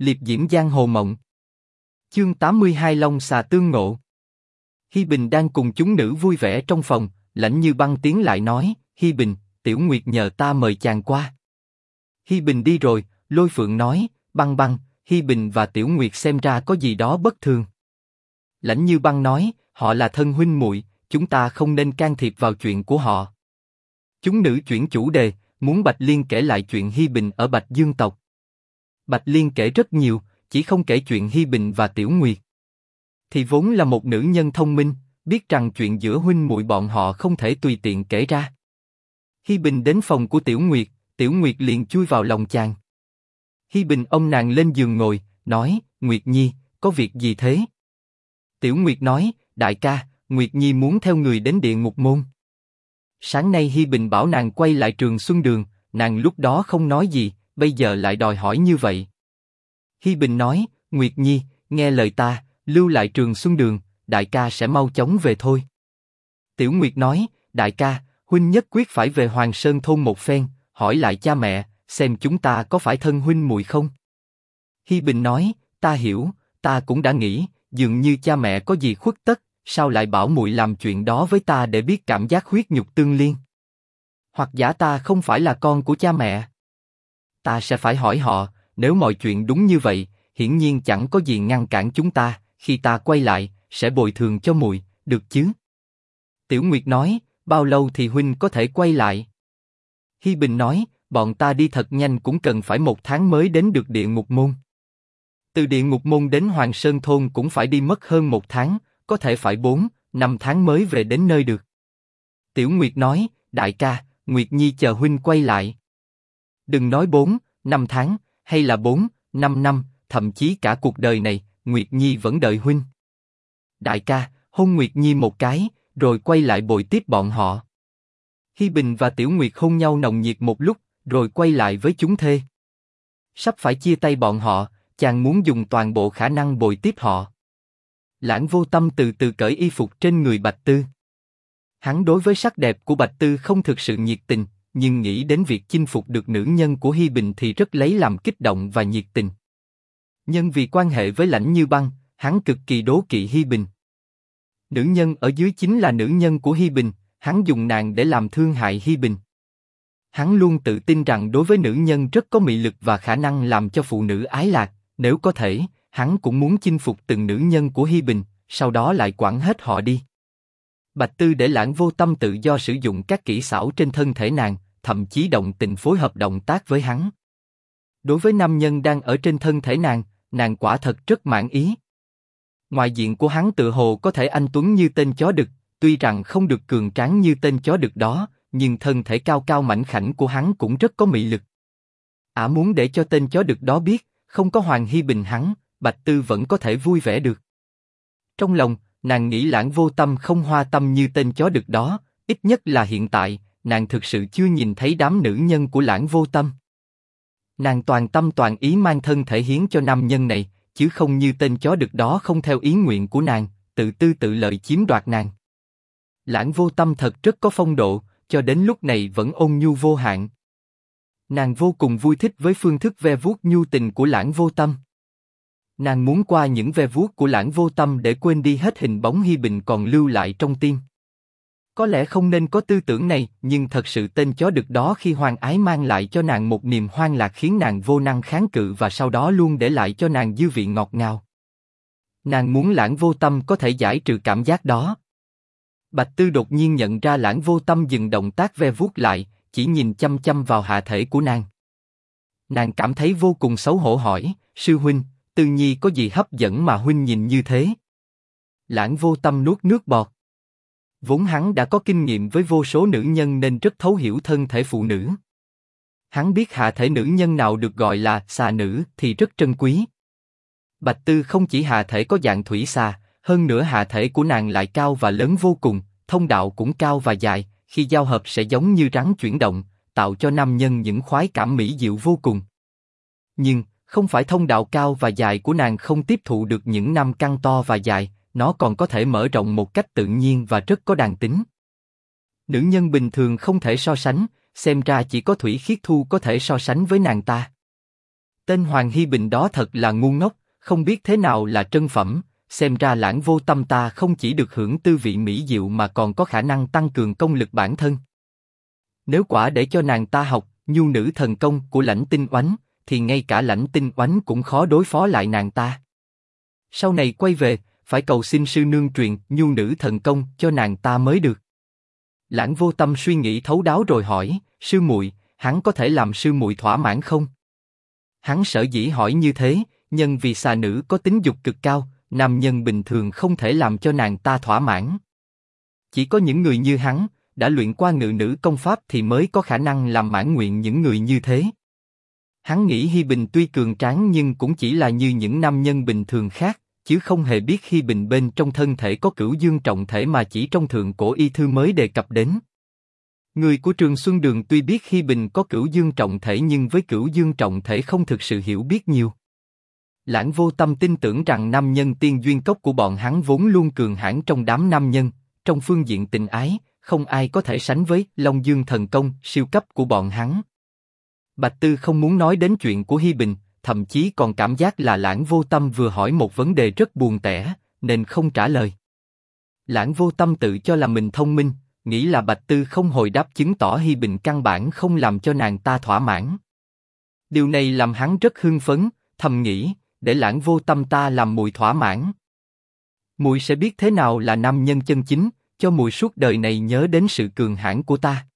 liệp diễm giang hồ mộng. Chương 82 Long xà tương ngộ. Hi Bình đang cùng chúng nữ vui vẻ trong phòng, lãnh như băng tiến lại nói, Hi Bình, Tiểu Nguyệt nhờ ta mời chàng qua. Hi Bình đi rồi, Lôi Phượng nói, băng băng, Hi Bình và Tiểu Nguyệt xem ra có gì đó bất thường. Lãnh Như Băng nói, họ là thân huynh muội, chúng ta không nên can thiệp vào chuyện của họ. Chúng nữ chuyển chủ đề, muốn Bạch Liên kể lại chuyện Hi Bình ở Bạch Dương tộc. Bạch Liên kể rất nhiều, chỉ không kể chuyện Hi Bình và Tiểu Nguyệt. Thì vốn là một nữ nhân thông minh, biết rằng chuyện giữa huynh muội bọn họ không thể tùy tiện kể ra. Hi Bình đến phòng của Tiểu Nguyệt, Tiểu Nguyệt liền chui vào lòng chàng. Hi Bình ôm nàng lên giường ngồi, nói, Nguyệt Nhi, có việc gì thế? Tiểu Nguyệt nói, đại ca, Nguyệt Nhi muốn theo người đến địa ngục môn. Sáng nay Hi Bình bảo nàng quay lại trường Xuân Đường, nàng lúc đó không nói gì, bây giờ lại đòi hỏi như vậy. Hi Bình nói, Nguyệt Nhi, nghe lời ta, lưu lại trường Xuân Đường, đại ca sẽ mau chóng về thôi. Tiểu Nguyệt nói, đại ca, huynh nhất quyết phải về Hoàng Sơn thôn một phen, hỏi lại cha mẹ, xem chúng ta có phải thân huynh muội không. Hi Bình nói, ta hiểu, ta cũng đã nghĩ, dường như cha mẹ có gì khuất tất, sao lại bảo muội làm chuyện đó với ta để biết cảm giác huyết nhục tương liên? Hoặc giả ta không phải là con của cha mẹ? Ta sẽ phải hỏi họ, nếu mọi chuyện đúng như vậy, hiển nhiên chẳng có gì ngăn cản chúng ta. Khi ta quay lại, sẽ bồi thường cho mùi được chứ? Tiểu Nguyệt nói, bao lâu thì huynh có thể quay lại? Hi Bình nói, bọn ta đi thật nhanh cũng cần phải một tháng mới đến được địa ngục môn. Từ địa ngục môn đến Hoàng Sơn thôn cũng phải đi mất hơn một tháng, có thể phải bốn, năm tháng mới về đến nơi được. Tiểu Nguyệt nói, đại ca, Nguyệt Nhi chờ huynh quay lại. Đừng nói bốn, năm tháng, hay là bốn, năm năm, thậm chí cả cuộc đời này, Nguyệt Nhi vẫn đợi huynh. Đại ca, hôn Nguyệt Nhi một cái, rồi quay lại bồi tiếp bọn họ. Hi Bình và Tiểu Nguyệt hôn nhau nồng nhiệt một lúc, rồi quay lại với chúng thê. Sắp phải chia tay bọn họ, chàng muốn dùng toàn bộ khả năng bồi tiếp họ. Lãng vô tâm từ từ cởi y phục trên người Bạch Tư. Hắn đối với sắc đẹp của Bạch Tư không thực sự nhiệt tình, nhưng nghĩ đến việc chinh phục được nữ nhân của Hi Bình thì rất lấy làm kích động và nhiệt tình. Nhân vì quan hệ với lãnh như băng, hắn cực kỳ đố kỵ Hi Bình. Nữ nhân ở dưới chính là nữ nhân của Hi Bình, hắn dùng nàng để làm thương hại Hi Bình. Hắn luôn tự tin rằng đối với nữ nhân rất có mị lực và khả năng làm cho phụ nữ ái lạc, nếu có thể, hắn cũng muốn chinh phục từng nữ nhân của Hi Bình, sau đó lại quản hết họ đi. Bạch Tư để lãng vô tâm tự do sử dụng các kỹ xảo trên thân thể nàng, thậm chí động tình phối hợp động tác với hắn. Đối với nam nhân đang ở trên thân thể nàng, nàng quả thật rất mãn ý. Ngoài diện của hắn tự hồ có thể anh tuấn như tên chó đực, tuy rằng không được cường tráng như tên chó đực đó, nhưng thân thể cao cao mảnh khảnh của hắn cũng rất có mị lực. Ả muốn để cho tên chó đực đó biết, không có Hoàng Hy Bình hắn, Bạch Tư vẫn có thể vui vẻ được. Trong lòng, nàng nghĩ lãng vô tâm không hoa tâm như tên chó được đó, ít nhất là hiện tại, nàng thực sự chưa nhìn thấy đám nữ nhân của lãng vô tâm. Nàng toàn tâm toàn ý mang thân thể hiến cho nam nhân này, chứ không như tên chó được đó không theo ý nguyện của nàng, tự tư tự lợi chiếm đoạt nàng. Lãng vô tâm thật rất có phong độ, cho đến lúc này vẫn ôn nhu vô hạn. Nàng vô cùng vui thích với phương thức ve vuốt nhu tình của lãng vô tâm. Nàng muốn qua những ve vuốt của lãng vô tâm để quên đi hết hình bóng Hi Bình còn lưu lại trong tim. Có lẽ không nên có tư tưởng này, nhưng thật sự tên chó được đó khi hoàng ái mang lại cho nàng một niềm hoang lạc khiến nàng vô năng kháng cự và sau đó luôn để lại cho nàng dư vị ngọt ngào. Nàng muốn lãng vô tâm có thể giải trừ cảm giác đó. Bạch Tư đột nhiên nhận ra lãng vô tâm dừng động tác ve vuốt lại, chỉ nhìn chăm chăm vào hạ thể của nàng. Nàng cảm thấy vô cùng xấu hổ hỏi, sư huynh, Tư Nhi có gì hấp dẫn mà huynh nhìn như thế? Lãng vô tâm nuốt nước bọt. Vốn hắn đã có kinh nghiệm với vô số nữ nhân nên rất thấu hiểu thân thể phụ nữ. Hắn biết hạ thể nữ nhân nào được gọi là xà nữ thì rất trân quý. Bạch Tư không chỉ hạ thể có dạng thủy xà, hơn nữa hạ thể của nàng lại cao và lớn vô cùng, thông đạo cũng cao và dài, khi giao hợp sẽ giống như rắn chuyển động, tạo cho nam nhân những khoái cảm mỹ diệu vô cùng. Nhưng không phải thông đạo cao và dài của nàng không tiếp thụ được những năm căng to và dài, nó còn có thể mở rộng một cách tự nhiên và rất có đàn tính. Nữ nhân bình thường không thể so sánh, xem ra chỉ có Thủy Khiết Thu có thể so sánh với nàng ta. Tên Hoàng Hy Bình đó thật là ngu ngốc, không biết thế nào là trân phẩm, xem ra lãng vô tâm ta không chỉ được hưởng tư vị mỹ diệu mà còn có khả năng tăng cường công lực bản thân. Nếu quả để cho nàng ta học nhu nữ thần công của lãnh tinh oánh, thì ngay cả lãnh tinh oánh cũng khó đối phó lại nàng ta. Sau này quay về, phải cầu xin sư nương truyền nhu nữ thần công cho nàng ta mới được. Lãng vô tâm suy nghĩ thấu đáo rồi hỏi, sư muội, hắn có thể làm sư muội thỏa mãn không? Hắn sở dĩ hỏi như thế, nhân vì xà nữ có tính dục cực cao, nam nhân bình thường không thể làm cho nàng ta thỏa mãn. Chỉ có những người như hắn, đã luyện qua ngự nữ công pháp thì mới có khả năng làm mãn nguyện những người như thế. Hắn nghĩ Hi Bình tuy cường tráng nhưng cũng chỉ là như những nam nhân bình thường khác, chứ không hề biết Hi Bình bên trong thân thể có cửu dương trọng thể mà chỉ trong thượng cổ y thư mới đề cập đến. Người của Trường Xuân Đường tuy biết Hi Bình có cửu dương trọng thể nhưng với cửu dương trọng thể không thực sự hiểu biết nhiều. Lãng vô tâm tin tưởng rằng nam nhân tiên duyên cốc của bọn hắn vốn luôn cường hãn trong đám nam nhân, trong phương diện tình ái, không ai có thể sánh với Long Dương thần công siêu cấp của bọn hắn. Bạch Tư không muốn nói đến chuyện của Hi Bình, thậm chí còn cảm giác là Lãng Vô Tâm vừa hỏi một vấn đề rất buồn tẻ, nên không trả lời. Lãng Vô Tâm tự cho là mình thông minh, nghĩ là Bạch Tư không hồi đáp chứng tỏ Hi Bình căn bản không làm cho nàng ta thỏa mãn. Điều này làm hắn rất hưng phấn, thầm nghĩ, để Lãng Vô Tâm ta làm mùi thỏa mãn. Mùi sẽ biết thế nào là nam nhân chân chính, cho mùi suốt đời này nhớ đến sự cường hãn của ta.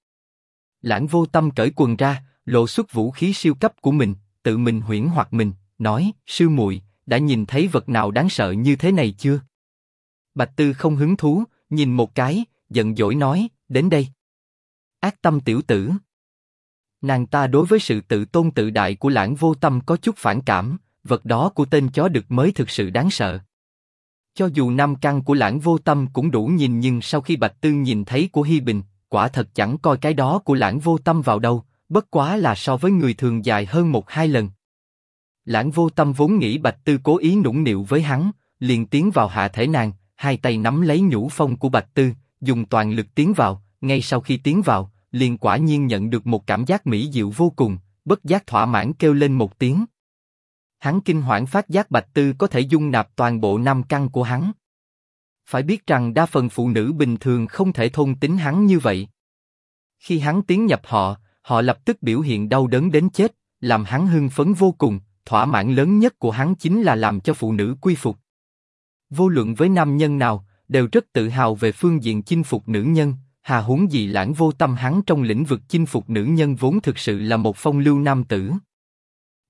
Lãng Vô Tâm cởi quần ra, lộ xuất vũ khí siêu cấp của mình, tự mình huyễn hoặc mình, nói: sư muội đã nhìn thấy vật nào đáng sợ như thế này chưa? Bạch Tư không hứng thú, nhìn một cái, giận dỗi nói: đến đây. Ác tâm tiểu tử. Nàng ta đối với sự tự tôn tự đại của lãng vô tâm có chút phản cảm, vật đó của tên chó đực mới thực sự đáng sợ. Cho dù năm căn của lãng vô tâm cũng đủ nhìn nhưng sau khi Bạch Tư nhìn thấy của Hi Bình, quả thật chẳng coi cái đó của lãng vô tâm vào đâu, bất quá là so với người thường dài hơn một hai lần. Lãng vô tâm vốn nghĩ Bạch Tư cố ý nũng nịu với hắn, liền tiến vào hạ thể nàng, hai tay nắm lấy nhũ phong của Bạch Tư, dùng toàn lực tiến vào. Ngay sau khi tiến vào, liền quả nhiên nhận được một cảm giác mỹ diệu vô cùng, bất giác thỏa mãn kêu lên một tiếng. Hắn kinh hoảng phát giác Bạch Tư có thể dung nạp toàn bộ năm căn của hắn. Phải biết rằng đa phần phụ nữ bình thường không thể thôn tính hắn như vậy. Khi hắn tiến nhập họ, họ lập tức biểu hiện đau đớn đến chết, làm hắn hưng phấn vô cùng. Thỏa mãn lớn nhất của hắn chính là làm cho phụ nữ quy phục. Vô luận với nam nhân nào, đều rất tự hào về phương diện chinh phục nữ nhân. Hà huống gì lãng vô tâm hắn trong lĩnh vực chinh phục nữ nhân vốn thực sự là một phong lưu nam tử.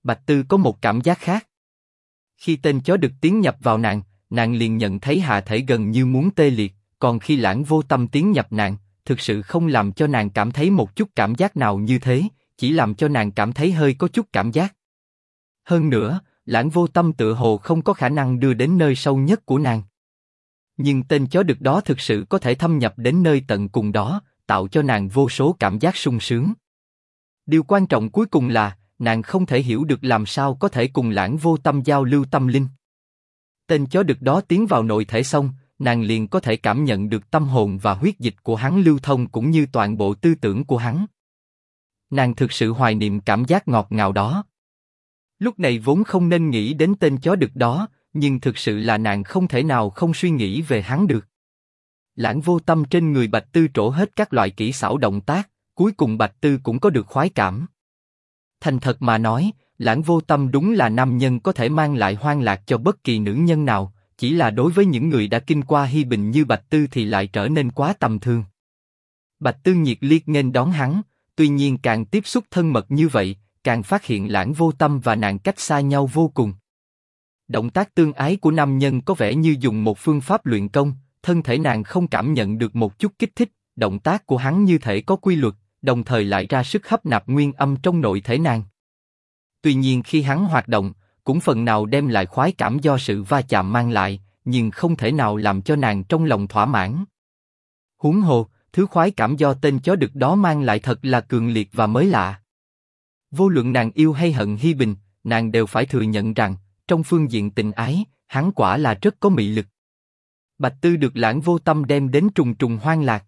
Bạch Tư có một cảm giác khác. Khi tên chó được tiến nhập vào nàng, nàng liền nhận thấy hạ thể gần như muốn tê liệt, còn khi lãng vô tâm tiến nhập nàng, thực sự không làm cho nàng cảm thấy một chút cảm giác nào như thế, chỉ làm cho nàng cảm thấy hơi có chút cảm giác. Hơn nữa, lãng vô tâm tự hồ không có khả năng đưa đến nơi sâu nhất của nàng. Nhưng tên chó được đó thực sự có thể thâm nhập đến nơi tận cùng đó, tạo cho nàng vô số cảm giác sung sướng. Điều quan trọng cuối cùng là, nàng không thể hiểu được làm sao có thể cùng lãng vô tâm giao lưu tâm linh. Tên chó được đó tiến vào nội thể xong, nàng liền có thể cảm nhận được tâm hồn và huyết dịch của hắn lưu thông cũng như toàn bộ tư tưởng của hắn. Nàng thực sự hoài niệm cảm giác ngọt ngào đó. Lúc này vốn không nên nghĩ đến tên chó được đó, nhưng thực sự là nàng không thể nào không suy nghĩ về hắn được. Lãng vô tâm trên người Bạch Tư trổ hết các loại kỹ xảo động tác, cuối cùng Bạch Tư cũng có được khoái cảm. Thành thật mà nói, lãng vô tâm đúng là nam nhân có thể mang lại hoang lạc cho bất kỳ nữ nhân nào, chỉ là đối với những người đã kinh qua hy bình như Bạch Tư thì lại trở nên quá tầm thường. Bạch Tư nhiệt liệt nên đón hắn, tuy nhiên càng tiếp xúc thân mật như vậy, càng phát hiện lãng vô tâm và nàng cách xa nhau vô cùng. Động tác tương ái của nam nhân có vẻ như dùng một phương pháp luyện công, thân thể nàng không cảm nhận được một chút kích thích, động tác của hắn như thể có quy luật, đồng thời lại ra sức hấp nạp nguyên âm trong nội thể nàng. Tuy nhiên khi hắn hoạt động, cũng phần nào đem lại khoái cảm do sự va chạm mang lại, nhưng không thể nào làm cho nàng trong lòng thỏa mãn. Huống hồ, thứ khoái cảm do tên chó đực đó mang lại thật là cường liệt và mới lạ. Vô luận nàng yêu hay hận Hi Bình, nàng đều phải thừa nhận rằng, trong phương diện tình ái, hắn quả là rất có mị lực. Bạch Tư được lãng vô tâm đem đến trùng trùng hoang lạc.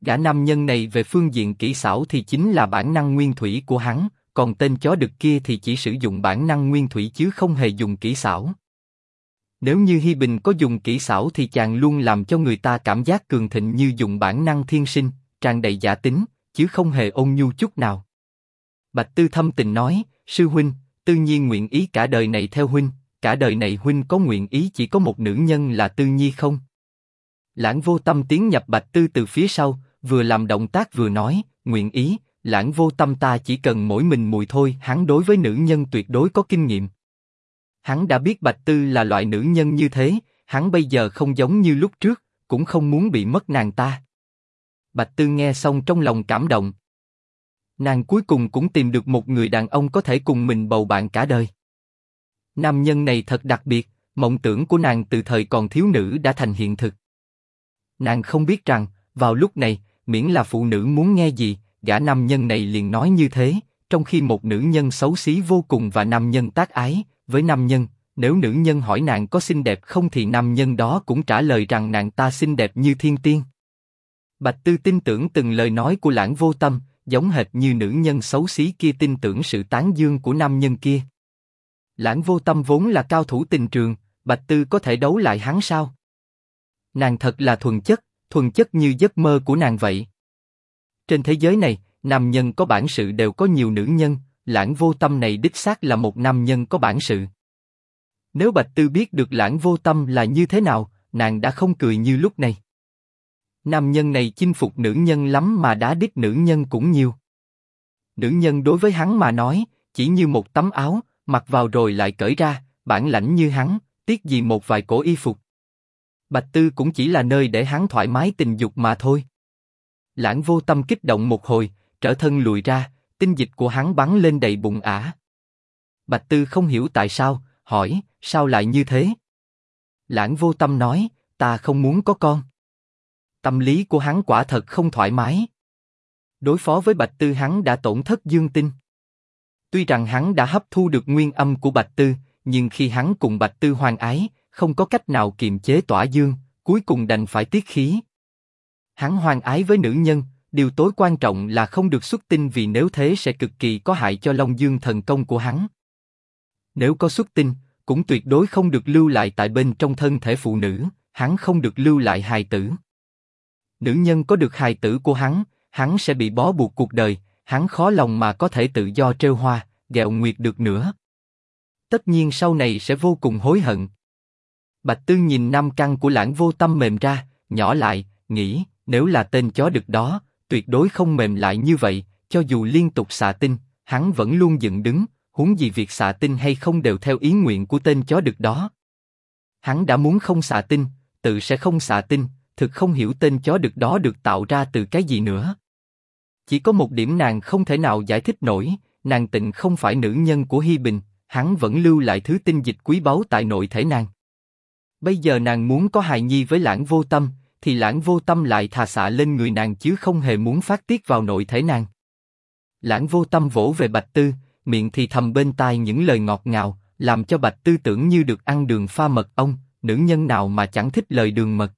Gã nam nhân này về phương diện kỹ xảo thì chính là bản năng nguyên thủy của hắn, còn tên chó đực kia thì chỉ sử dụng bản năng nguyên thủy chứ không hề dùng kỹ xảo. Nếu như Hi Bình có dùng kỹ xảo thì chàng luôn làm cho người ta cảm giác cường thịnh như dùng bản năng thiên sinh, tràn đầy giả tính, chứ không hề ôn nhu chút nào. Bạch Tư thâm tình nói, sư huynh, Tư nhiên nguyện ý cả đời này theo huynh, cả đời này huynh có nguyện ý chỉ có một nữ nhân là Tư Nhi không? Lãng vô tâm tiến nhập Bạch Tư từ phía sau, vừa làm động tác vừa nói, nguyện ý, lãng vô tâm ta chỉ cần mỗi mình mùi thôi. Hắn đối với nữ nhân tuyệt đối có kinh nghiệm. Hắn đã biết Bạch Tư là loại nữ nhân như thế, hắn bây giờ không giống như lúc trước, cũng không muốn bị mất nàng ta. Bạch Tư nghe xong trong lòng cảm động. Nàng cuối cùng cũng tìm được một người đàn ông có thể cùng mình bầu bạn cả đời. Nam nhân này thật đặc biệt, mộng tưởng của nàng từ thời còn thiếu nữ đã thành hiện thực. Nàng không biết rằng, vào lúc này, miễn là phụ nữ muốn nghe gì, gã nam nhân này liền nói như thế, trong khi một nữ nhân xấu xí vô cùng và nam nhân tác ái, với nam nhân, nếu nữ nhân hỏi nàng có xinh đẹp không thì nam nhân đó cũng trả lời rằng nàng ta xinh đẹp như thiên tiên. Bạch Tư tin tưởng từng lời nói của lãng vô tâm, giống hệt như nữ nhân xấu xí kia tin tưởng sự tán dương của nam nhân kia. Lãng vô tâm vốn là cao thủ tình trường, Bạch Tư có thể đấu lại hắn sao? Nàng thật là thuần chất, thuần chất như giấc mơ của nàng vậy. Trên thế giới này, nam nhân có bản sự đều có nhiều nữ nhân, lãng vô tâm này đích xác là một nam nhân có bản sự. Nếu Bạch Tư biết được lãng vô tâm là như thế nào, nàng đã không cười như lúc này. Nam nhân này chinh phục nữ nhân lắm mà đá đít nữ nhân cũng nhiều. Nữ nhân đối với hắn mà nói, chỉ như một tấm áo, mặc vào rồi lại cởi ra, bản lãnh như hắn, tiếc gì một vài cổ y phục. Bạch Tư cũng chỉ là nơi để hắn thoải mái tình dục mà thôi. Lãng vô tâm kích động một hồi, trở thân lùi ra, tinh dịch của hắn bắn lên đầy bụng ả. Bạch Tư không hiểu tại sao, hỏi, sao lại như thế? Lãng vô tâm nói, ta không muốn có con. Tâm lý của hắn quả thật không thoải mái. Đối phó với Bạch Tư hắn đã tổn thất dương tinh. Tuy rằng hắn đã hấp thu được nguyên âm của Bạch Tư, nhưng khi hắn cùng Bạch Tư hoang ái, không có cách nào kiềm chế tỏa dương, cuối cùng đành phải tiết khí. Hắn hoan ái với nữ nhân, điều tối quan trọng là không được xuất tinh vì nếu thế sẽ cực kỳ có hại cho Long Dương thần công của hắn. Nếu có xuất tinh, cũng tuyệt đối không được lưu lại tại bên trong thân thể phụ nữ, hắn không được lưu lại hài tử. Nữ nhân có được hài tử của hắn, hắn sẽ bị bó buộc cuộc đời, hắn khó lòng mà có thể tự do trêu hoa, gẹo nguyệt được nữa. Tất nhiên sau này sẽ vô cùng hối hận. Bạch Tư nhìn năm căn của lãng vô tâm mềm ra, nhỏ lại, nghĩ, nếu là tên chó đực đó, tuyệt đối không mềm lại như vậy, cho dù liên tục xạ tinh, hắn vẫn luôn dựng đứng, huống gì việc xạ tinh hay không đều theo ý nguyện của tên chó đực đó. Hắn đã muốn không xạ tinh, tự sẽ không xạ tinh, thực không hiểu tên chó đực đó được tạo ra từ cái gì nữa. Chỉ có một điểm nàng không thể nào giải thích nổi, nàng tịnh không phải nữ nhân của Hi Bình, hắn vẫn lưu lại thứ tinh dịch quý báu tại nội thể nàng. Bây giờ nàng muốn có hài nhi với lãng vô tâm, thì lãng vô tâm lại thà xạ lên người nàng chứ không hề muốn phát tiết vào nội thể nàng. Lãng vô tâm vỗ về bạch tư, miệng thì thầm bên tai những lời ngọt ngào, làm cho bạch tư tưởng như được ăn đường pha mật ong, nữ nhân nào mà chẳng thích lời đường mật.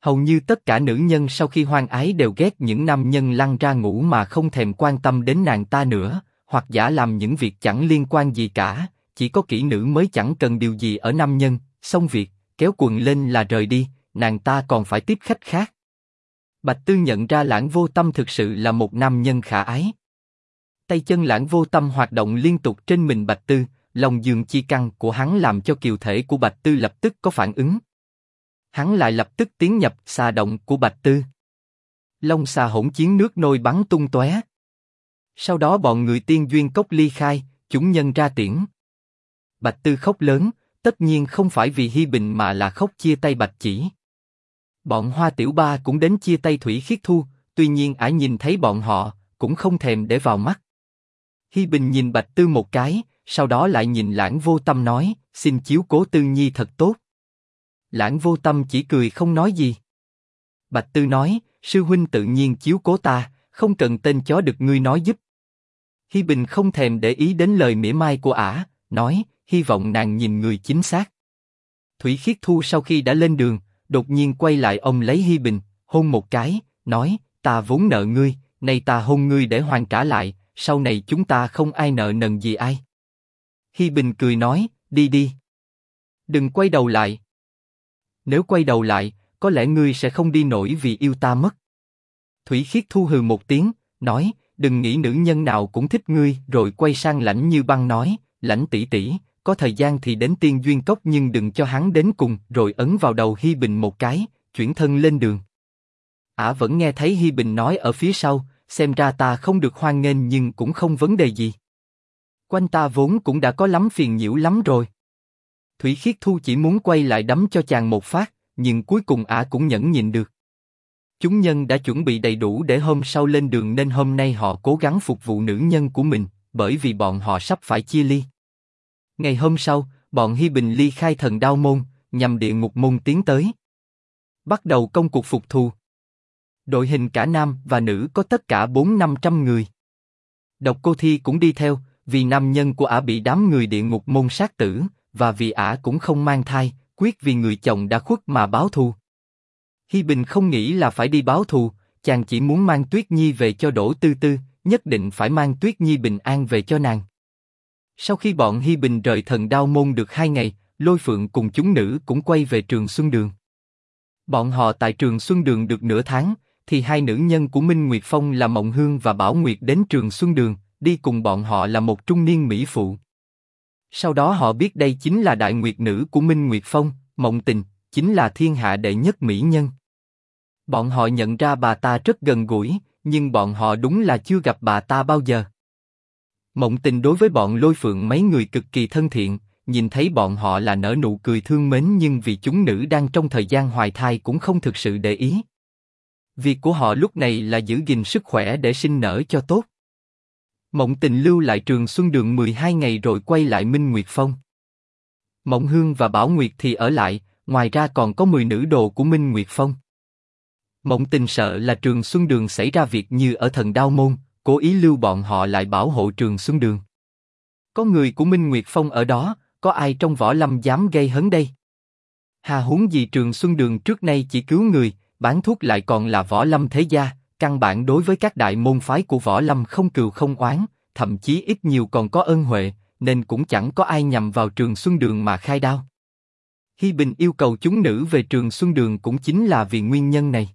Hầu như tất cả nữ nhân sau khi hoang ái đều ghét những nam nhân lăn ra ngủ mà không thèm quan tâm đến nàng ta nữa, hoặc giả làm những việc chẳng liên quan gì cả, chỉ có kỹ nữ mới chẳng cần điều gì ở nam nhân, xong việc, kéo quần lên là rời đi, nàng ta còn phải tiếp khách khác. Bạch Tư nhận ra lãng vô tâm thực sự là một nam nhân khả ái. Tay chân lãng vô tâm hoạt động liên tục trên mình Bạch Tư, lòng giường chi căng của hắn làm cho kiều thể của Bạch Tư lập tức có phản ứng. Hắn lại lập tức tiến nhập xà động của Bạch Tư. Long xà hỗn chiến nước nôi bắn tung tóe. Sau đó bọn người tiên duyên cốc ly khai, chúng nhân ra tiễn. Bạch Tư khóc lớn, tất nhiên không phải vì Hi Bình mà là khóc chia tay Bạch Chỉ. Bọn Hoa Tiểu Ba cũng đến chia tay Thủy Khiết Thu, tuy nhiên ả nhìn thấy bọn họ, cũng không thèm để vào mắt. Hi Bình nhìn Bạch Tư một cái, sau đó lại nhìn Lãng Vô Tâm nói, xin chiếu cố Tư Nhi thật tốt. Lãng Vô Tâm chỉ cười không nói gì. Bạch Tư nói, sư huynh tự nhiên chiếu cố ta, không cần tên chó được ngươi nói giúp. Hi Bình không thèm để ý đến lời mỉa mai của ả, nói, hy vọng nàng nhìn người chính xác. Thủy Khiết Thu sau khi đã lên đường, đột nhiên quay lại ông lấy Hi Bình, hôn một cái, nói, ta vốn nợ ngươi, nay ta hôn ngươi để hoàn trả lại, sau này chúng ta không ai nợ nần gì ai. Hi Bình cười nói, đi đi. Đừng quay đầu lại. Nếu quay đầu lại, có lẽ ngươi sẽ không đi nổi vì yêu ta mất. Thủy Khiết thu hừ một tiếng, nói, đừng nghĩ nữ nhân nào cũng thích ngươi, rồi quay sang lãnh như băng nói, lãnh tỷ tỷ, có thời gian thì đến tiên duyên cốc nhưng đừng cho hắn đến cùng, rồi ấn vào đầu Hi Bình một cái, chuyển thân lên đường. Ả vẫn nghe thấy Hi Bình nói ở phía sau, xem ra ta không được hoan nghênh nhưng cũng không vấn đề gì. Quanh ta vốn cũng đã có lắm phiền nhiễu lắm rồi. Thủy Khiết Thu chỉ muốn quay lại đấm cho chàng một phát, nhưng cuối cùng Ả cũng nhẫn nhịn được. Chúng nhân đã chuẩn bị đầy đủ để hôm sau lên đường nên hôm nay họ cố gắng phục vụ nữ nhân của mình, bởi vì bọn họ sắp phải chia ly. Ngày hôm sau, bọn Hi Bình ly khai thần đao môn, nhằm địa ngục môn tiến tới. Bắt đầu công cuộc phục thù. Đội hình cả nam và nữ có tất cả bốn năm trăm người. Độc Cô Thi cũng đi theo, vì nam nhân của ả bị đám người địa ngục môn sát tử, và vì ả cũng không mang thai, quyết vì người chồng đã khuất mà báo thù. Hi Bình không nghĩ là phải đi báo thù, chàng chỉ muốn mang Tuyết Nhi về cho Đỗ Tư Tư, nhất định phải mang Tuyết Nhi bình an về cho nàng. Sau khi bọn Hi Bình rời thần đao môn được hai ngày, Lôi Phượng cùng chúng nữ cũng quay về trường Xuân Đường. Bọn họ tại trường Xuân Đường được nửa tháng, thì hai nữ nhân của Minh Nguyệt Phong là Mộng Hương và Bảo Nguyệt đến trường Xuân Đường, đi cùng bọn họ là một trung niên mỹ phụ. Sau đó họ biết đây chính là đại nguyệt nữ của Minh Nguyệt Phong, Mộng Tình, chính là thiên hạ đệ nhất mỹ nhân. Bọn họ nhận ra bà ta rất gần gũi, nhưng bọn họ đúng là chưa gặp bà ta bao giờ. Mộng Tình đối với bọn Lôi Phượng mấy người cực kỳ thân thiện, nhìn thấy bọn họ là nở nụ cười thương mến nhưng vì chúng nữ đang trong thời gian hoài thai cũng không thực sự để ý. Việc của họ lúc này là giữ gìn sức khỏe để sinh nở cho tốt. Mộng tình lưu lại trường Xuân Đường 12 ngày rồi quay lại Minh Nguyệt Phong. Mộng Hương và Bảo Nguyệt thì ở lại, ngoài ra còn có 10 nữ đồ của Minh Nguyệt Phong. Mộng tình sợ là trường Xuân Đường xảy ra việc như ở thần Đao Môn, cố ý lưu bọn họ lại bảo hộ trường Xuân Đường. Có người của Minh Nguyệt Phong ở đó, có ai trong võ lâm dám gây hấn đây? Hà huống gì trường Xuân Đường trước nay chỉ cứu người, bán thuốc lại còn là võ lâm thế gia, căn bản đối với các đại môn phái của võ lâm không cừu không oán, thậm chí ít nhiều còn có ân huệ, nên cũng chẳng có ai nhầm vào trường Xuân Đường mà khai đao. Hi Bình yêu cầu chúng nữ về trường Xuân Đường cũng chính là vì nguyên nhân này.